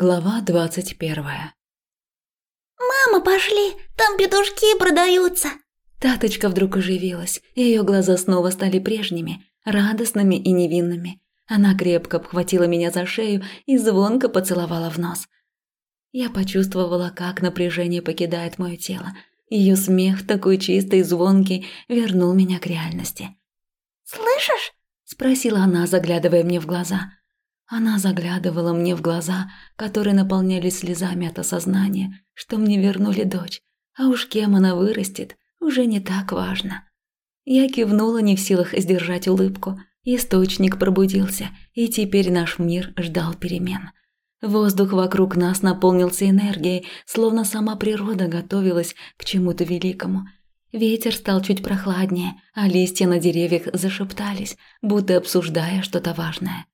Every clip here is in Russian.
Глава двадцать первая. «Мама, пошли, там петушки продаются!» Таточка вдруг оживилась, ее глаза снова стали прежними, радостными и невинными. Она крепко обхватила меня за шею и звонко поцеловала в нос. Я почувствовала, как напряжение покидает мое тело. Ее смех, такой чистый и звонкий, вернул меня к реальности. «Слышишь?» – спросила она, заглядывая мне в глаза. Она заглядывала мне в глаза, которые наполнялись слезами от осознания, что мне вернули дочь, а уж кем она вырастет, уже не так важно. Я кивнула не в силах сдержать улыбку. Источник пробудился, и теперь наш мир ждал перемен. Воздух вокруг нас наполнился энергией, словно сама природа готовилась к чему-то великому. Ветер стал чуть прохладнее, а листья на деревьях зашептались, будто обсуждая что-то важное.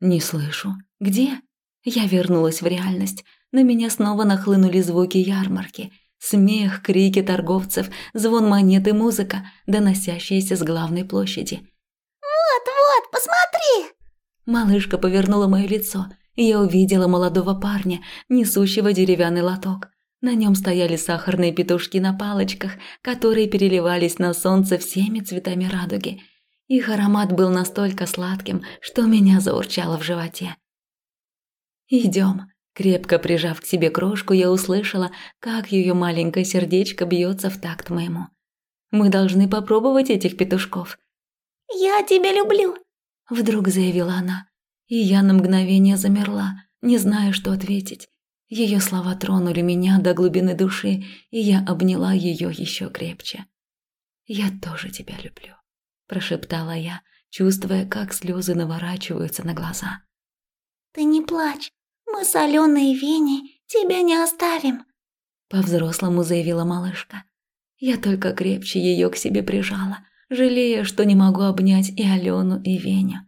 Не слышу. Где? Я вернулась в реальность. На меня снова нахлынули звуки ярмарки. Смех, крики торговцев, звон монет и музыка, доносящиеся с главной площади. «Вот-вот, посмотри!» Малышка повернула мое лицо, и я увидела молодого парня, несущего деревянный лоток. На нем стояли сахарные петушки на палочках, которые переливались на солнце всеми цветами радуги. Их аромат был настолько сладким, что меня заурчало в животе. «Идем». Крепко прижав к себе крошку, я услышала, как ее маленькое сердечко бьется в такт моему. «Мы должны попробовать этих петушков». «Я тебя люблю», – вдруг заявила она. И я на мгновение замерла, не зная, что ответить. Ее слова тронули меня до глубины души, и я обняла ее еще крепче. «Я тоже тебя люблю» прошептала я, чувствуя, как слезы наворачиваются на глаза. Ты не плачь, мы с Аленой и Веней тебя не оставим, по-взрослому заявила малышка. Я только крепче ее к себе прижала, жалея, что не могу обнять и Алену, и Веню.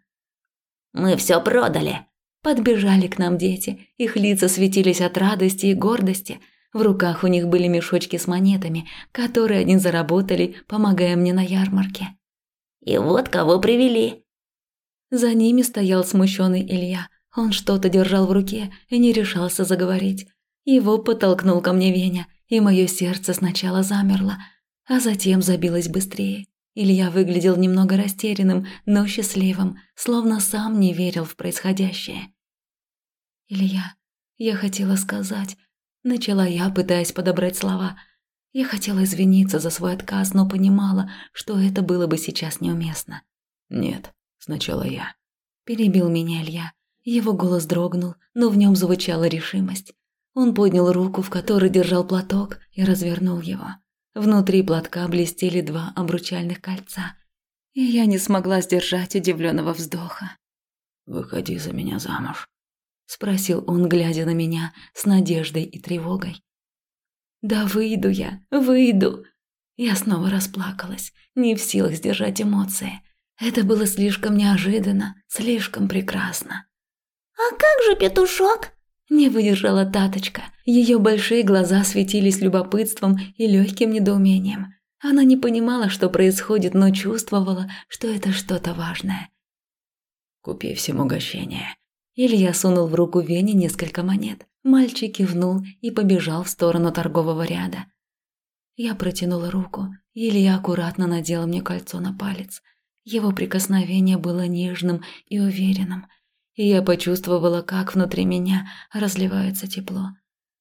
Мы все продали. Подбежали к нам дети, их лица светились от радости и гордости. В руках у них были мешочки с монетами, которые они заработали, помогая мне на ярмарке. И вот кого привели. За ними стоял смущенный Илья. Он что-то держал в руке и не решался заговорить. Его подтолкнул ко мне Веня, и мое сердце сначала замерло, а затем забилось быстрее. Илья выглядел немного растерянным, но счастливым, словно сам не верил в происходящее. «Илья, я хотела сказать...» Начала я, пытаясь подобрать слова – я хотела извиниться за свой отказ, но понимала, что это было бы сейчас неуместно. «Нет, сначала я», – перебил меня Илья. Его голос дрогнул, но в нем звучала решимость. Он поднял руку, в которой держал платок, и развернул его. Внутри платка блестели два обручальных кольца, и я не смогла сдержать удивленного вздоха. «Выходи за меня замуж», – спросил он, глядя на меня с надеждой и тревогой. Да выйду я, выйду. Я снова расплакалась, не в силах сдержать эмоции. Это было слишком неожиданно, слишком прекрасно. «А как же петушок?» Не выдержала Таточка. Ее большие глаза светились любопытством и легким недоумением. Она не понимала, что происходит, но чувствовала, что это что-то важное. «Купи всем угощение». Илья сунул в руку Вене несколько монет. Мальчик кивнул и побежал в сторону торгового ряда. Я протянула руку, Илья аккуратно надел мне кольцо на палец. Его прикосновение было нежным и уверенным, и я почувствовала, как внутри меня разливается тепло.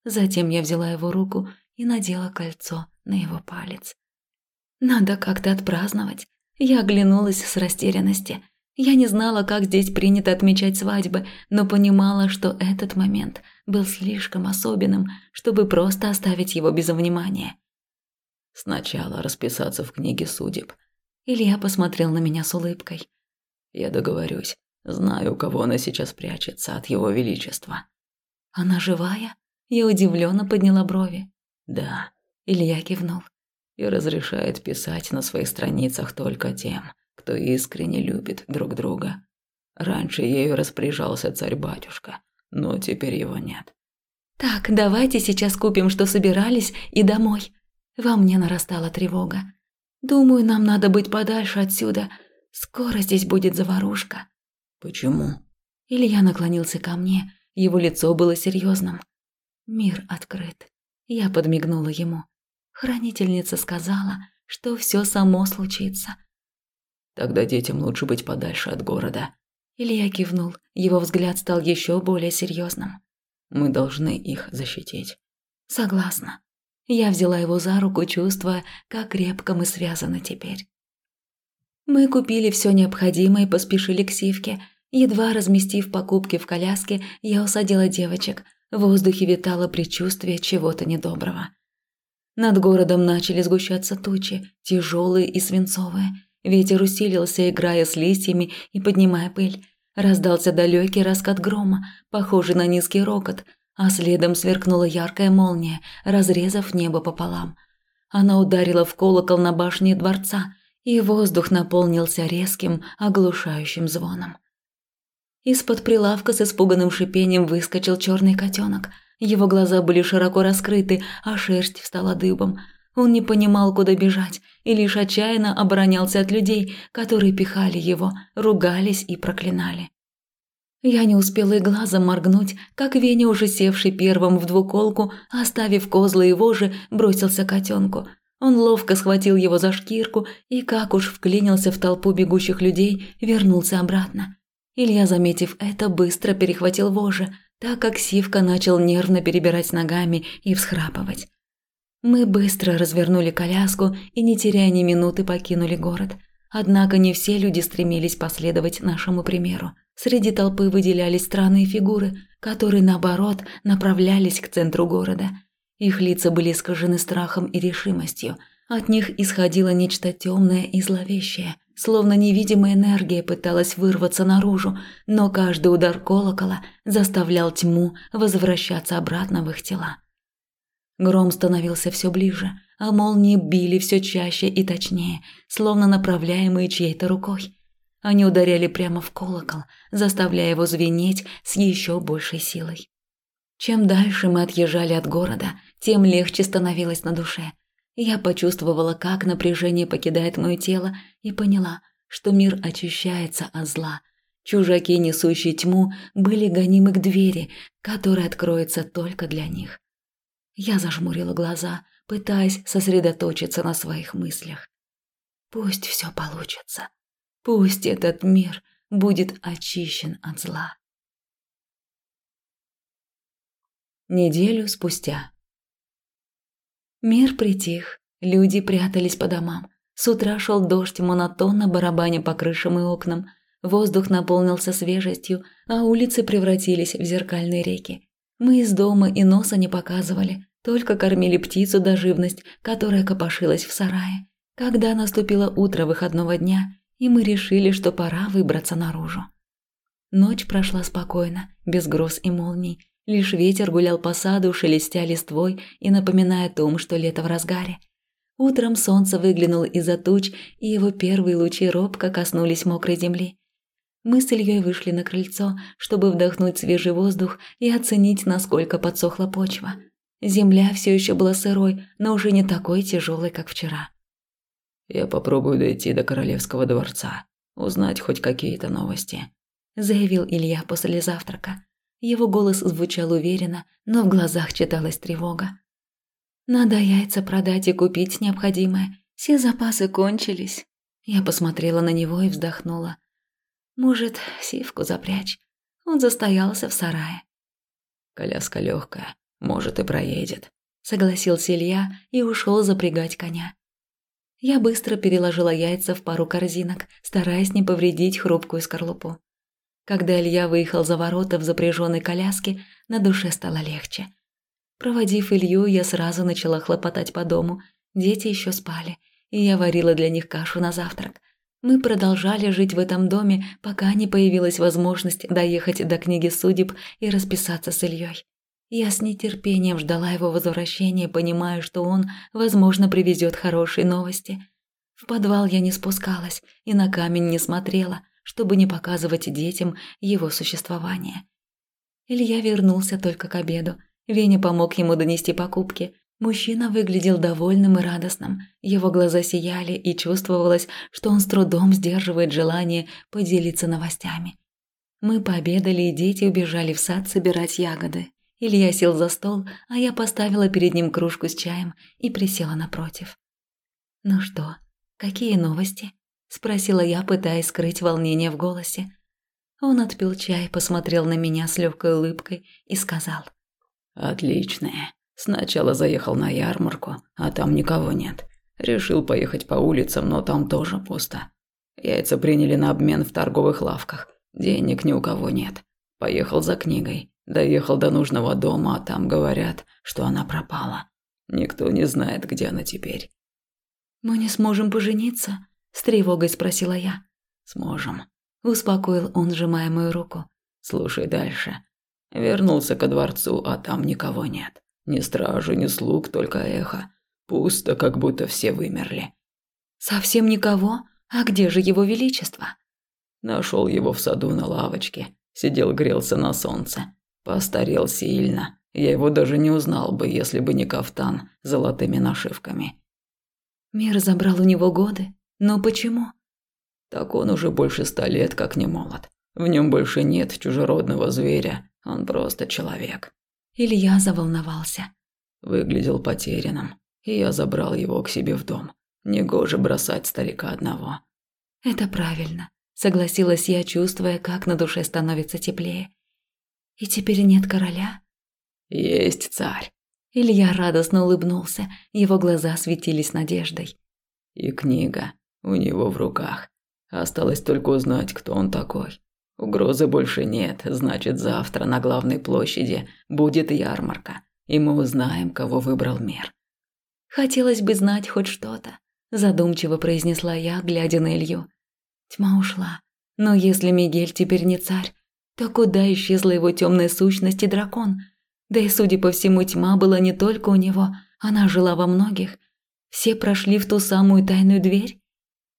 Затем я взяла его руку и надела кольцо на его палец. Надо как-то отпраздновать. Я оглянулась с растерянности. Я не знала, как здесь принято отмечать свадьбы, но понимала, что этот момент был слишком особенным, чтобы просто оставить его без внимания. Сначала расписаться в книге судеб. Илья посмотрел на меня с улыбкой. Я договорюсь. Знаю, у кого она сейчас прячется от его величества. Она живая? Я удивленно подняла брови. Да. Илья кивнул. И разрешает писать на своих страницах только тем, кто искренне любит друг друга. Раньше ею распоряжался царь-батюшка, но теперь его нет. Так, давайте сейчас купим, что собирались, и домой. Во мне нарастала тревога. Думаю, нам надо быть подальше отсюда. Скоро здесь будет заварушка. Почему? Илья наклонился ко мне, Его лицо было серьезным. Мир открыт. Я подмигнула ему. Хранительница сказала, что все само случится. Тогда детям лучше быть подальше от города. Илья кивнул, его взгляд стал еще более серьезным. Мы должны их защитить. Согласна. Я взяла его за руку, чувствуя, как крепко мы связаны теперь. Мы купили все необходимое и поспешили к Сивке. Едва разместив покупки в коляске, я усадила девочек. В воздухе витало предчувствие чего-то недоброго. Над городом начали сгущаться тучи, тяжелые и свинцовые. Ветер усилился, играя с листьями и поднимая пыль. Раздался далекий раскат грома, похожий на низкий рокот, а следом сверкнула яркая молния, разрезав небо пополам. Она ударила в колокол на башне дворца, и воздух наполнился резким, оглушающим звоном. Из-под прилавка с испуганным шипением выскочил черный котенок. Его глаза были широко раскрыты, а шерсть встала дыбом. Он не понимал, куда бежать, и лишь отчаянно оборонялся от людей, которые пихали его, ругались и проклинали. Я не успела и глазом моргнуть, как Веня, уже севший первым в двуколку, оставив козлы и вожи, бросился к котенку. Он ловко схватил его за шкирку и, как уж вклинился в толпу бегущих людей, вернулся обратно. Илья, заметив это, быстро перехватил вожжи, так как Сивка начал нервно перебирать ногами и всхрапывать. Мы быстро развернули коляску и, не теряя ни минуты, покинули город. Однако не все люди стремились последовать нашему примеру. Среди толпы выделялись странные фигуры, которые, наоборот, направлялись к центру города. Их лица были искажены страхом и решимостью. От них исходило нечто темное и зловещее, словно невидимая энергия пыталась вырваться наружу, но каждый удар колокола заставлял тьму возвращаться обратно в их тела. Гром становился все ближе, а молнии били все чаще и точнее, словно направляемые чьей-то рукой. Они ударяли прямо в колокол, заставляя его звенеть с еще большей силой. Чем дальше мы отъезжали от города, тем легче становилось на душе. Я почувствовала, как напряжение покидает мое тело, и поняла, что мир очищается от зла. Чужаки, несущие тьму, были гонимы к двери, которая откроется только для них. Я зажмурила глаза, пытаясь сосредоточиться на своих мыслях. Пусть все получится. Пусть этот мир будет очищен от зла. Неделю спустя. Мир притих, люди прятались по домам. С утра шел дождь, монотонно барабаня по крышам и окнам. Воздух наполнился свежестью, а улицы превратились в зеркальные реки. Мы из дома и носа не показывали, только кормили птицу до живность, которая копошилась в сарае. Когда наступило утро выходного дня, и мы решили, что пора выбраться наружу. Ночь прошла спокойно, без гроз и молний. Лишь ветер гулял по саду, шелестя листвой и напоминая о том, что лето в разгаре. Утром солнце выглянуло из-за туч, и его первые лучи робко коснулись мокрой земли. Мы с Ильей вышли на крыльцо, чтобы вдохнуть свежий воздух и оценить, насколько подсохла почва – Земля все еще была сырой, но уже не такой тяжелой, как вчера. «Я попробую дойти до королевского дворца, узнать хоть какие-то новости», – заявил Илья после завтрака. Его голос звучал уверенно, но в глазах читалась тревога. «Надо яйца продать и купить необходимое. Все запасы кончились». Я посмотрела на него и вздохнула. «Может, сивку запрячь? Он застоялся в сарае». «Коляска легкая, может, и проедет», – согласился Илья и ушел запрягать коня. Я быстро переложила яйца в пару корзинок, стараясь не повредить хрупкую скорлупу. Когда Илья выехал за ворота в запряженной коляске, на душе стало легче. Проводив Илью, я сразу начала хлопотать по дому. Дети еще спали, и я варила для них кашу на завтрак. Мы продолжали жить в этом доме, пока не появилась возможность доехать до книги судеб и расписаться с Ильей. Я с нетерпением ждала его возвращения, понимая, что он, возможно, привезет хорошие новости. В подвал я не спускалась и на камень не смотрела, чтобы не показывать детям его существование. Илья вернулся только к обеду. Веня помог ему донести покупки. Мужчина выглядел довольным и радостным. Его глаза сияли, и чувствовалось, что он с трудом сдерживает желание поделиться новостями. Мы пообедали, и дети убежали в сад собирать ягоды. Илья сел за стол, а я поставила перед ним кружку с чаем и присела напротив. «Ну что, какие новости?» – спросила я, пытаясь скрыть волнение в голосе. Он отпил чай, посмотрел на меня с легкой улыбкой и сказал. «Отличное. Сначала заехал на ярмарку, а там никого нет. Решил поехать по улицам, но там тоже пусто. Яйца приняли на обмен в торговых лавках. Денег ни у кого нет. Поехал за книгой. Доехал до нужного дома, а там говорят, что она пропала. Никто не знает, где она теперь. «Мы не сможем пожениться?» – с тревогой спросила я. «Сможем», – успокоил он, сжимая мою руку. «Слушай дальше. Вернулся ко дворцу, а там никого нет. Ни стражи, ни слуг, только эхо. Пусто, как будто все вымерли». «Совсем никого? А где же его величество?» Нашел его в саду на лавочке. Сидел, грелся на солнце. Постарел сильно. Я его даже не узнал бы, если бы не кафтан с золотыми нашивками. Мир забрал у него годы. Но почему? Так он уже больше ста лет как не молод. В нем больше нет чужеродного зверя. Он просто человек. Илья заволновался. Выглядел потерянным. И я забрал его к себе в дом. Негоже бросать старика одного. Это правильно. Согласилась я, чувствуя, как на душе становится теплее. И теперь нет короля? Есть царь. Илья радостно улыбнулся, его глаза светились надеждой. И книга у него в руках. Осталось только узнать, кто он такой. Угрозы больше нет, значит, завтра на главной площади будет ярмарка, и мы узнаем, кого выбрал мир. Хотелось бы знать хоть что-то, задумчиво произнесла я, глядя на Илью. Тьма ушла. Но если Мигель теперь не царь, то куда исчезла его темная сущность и дракон? Да и, судя по всему, тьма была не только у него, она жила во многих. Все прошли в ту самую тайную дверь?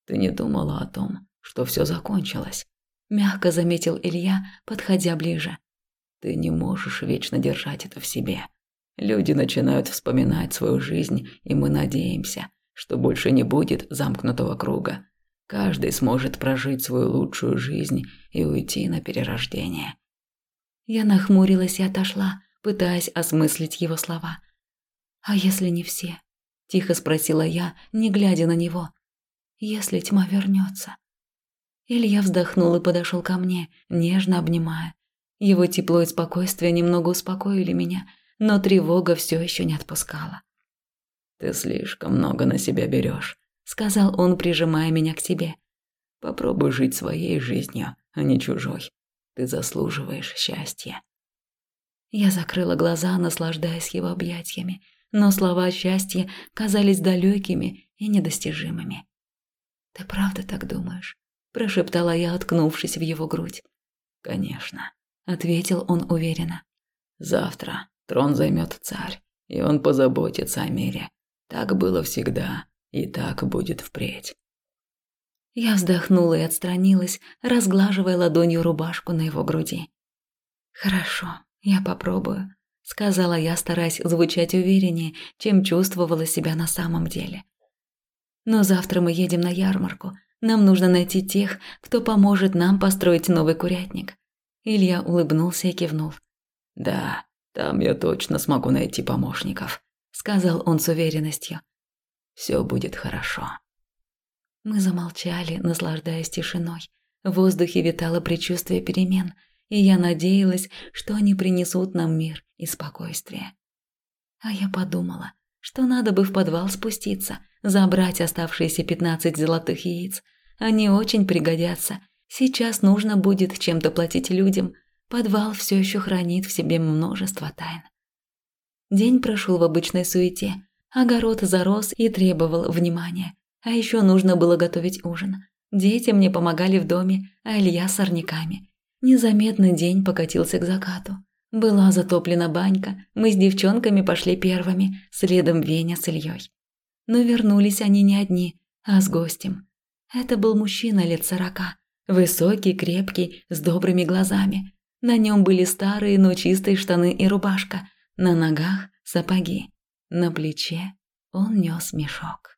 Ты не думала о том, что все закончилось? Мягко заметил Илья, подходя ближе. Ты не можешь вечно держать это в себе. Люди начинают вспоминать свою жизнь, и мы надеемся, что больше не будет замкнутого круга. Каждый сможет прожить свою лучшую жизнь и уйти на перерождение. Я нахмурилась и отошла, пытаясь осмыслить его слова. «А если не все?» – тихо спросила я, не глядя на него. «Если тьма вернется?» Илья вздохнул и подошел ко мне, нежно обнимая. Его тепло и спокойствие немного успокоили меня, но тревога все еще не отпускала. «Ты слишком много на себя берешь сказал он, прижимая меня к себе. Попробуй жить своей жизнью, а не чужой. Ты заслуживаешь счастья. Я закрыла глаза, наслаждаясь его объятиями, но слова счастья казались далекими и недостижимыми. Ты правда так думаешь? прошептала я, откнувшись в его грудь. Конечно, ответил он уверенно. Завтра трон займет царь, и он позаботится о мире. Так было всегда, и так будет впредь. Я вздохнула и отстранилась, разглаживая ладонью рубашку на его груди. «Хорошо, я попробую», — сказала я, стараясь звучать увереннее, чем чувствовала себя на самом деле. «Но завтра мы едем на ярмарку. Нам нужно найти тех, кто поможет нам построить новый курятник». Илья улыбнулся и кивнул. «Да, там я точно смогу найти помощников», — сказал он с уверенностью. Все будет хорошо. Мы замолчали, наслаждаясь тишиной. В воздухе витало предчувствие перемен, и я надеялась, что они принесут нам мир и спокойствие. А я подумала, что надо бы в подвал спуститься, забрать оставшиеся пятнадцать золотых яиц. Они очень пригодятся. Сейчас нужно будет чем-то платить людям. Подвал все еще хранит в себе множество тайн. День прошел в обычной суете, Огород зарос и требовал внимания. А еще нужно было готовить ужин. Дети мне помогали в доме, а Илья сорняками. Незаметно день покатился к закату. Была затоплена банька, мы с девчонками пошли первыми, следом Веня с Ильей. Но вернулись они не одни, а с гостем. Это был мужчина лет сорока, высокий, крепкий, с добрыми глазами. На нем были старые, но чистые штаны и рубашка, на ногах сапоги. На плече он нес мешок.